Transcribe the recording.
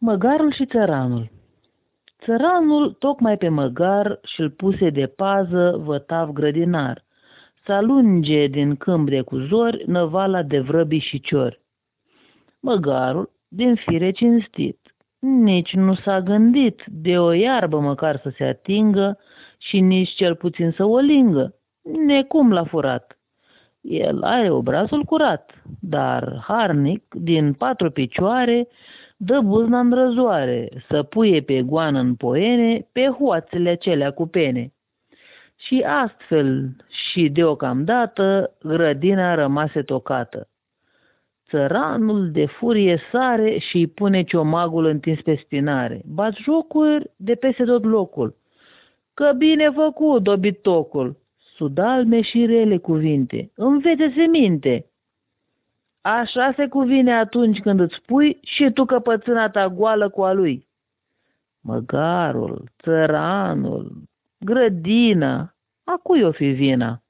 Măgarul și țăranul Țăranul tocmai pe măgar și-l puse de pază vătav grădinar, să alunge din câmp de cuzori năvala de vrăbi și ciori. Măgarul, din fire cinstit, nici nu s-a gândit de o iarbă măcar să se atingă și nici cel puțin să o lingă, necum l-a furat. El are obrazul curat, dar harnic, din patru picioare, dă buzna în răzoare, să puie pe goană în poene, pe hoațele acelea cu pene. Și astfel și deocamdată grădina rămase tocată. Țăranul de furie sare și îi pune ciomagul întins pe spinare. Bat jocuri de peste tot locul. Că bine făcut, dobitocul! Sudalme și rele cuvinte. Învețe-se minte! Așa se cuvine atunci când îți pui și tu căpățâna ta goală cu a lui. Măgarul, țăranul, grădina, a cui o fi vina?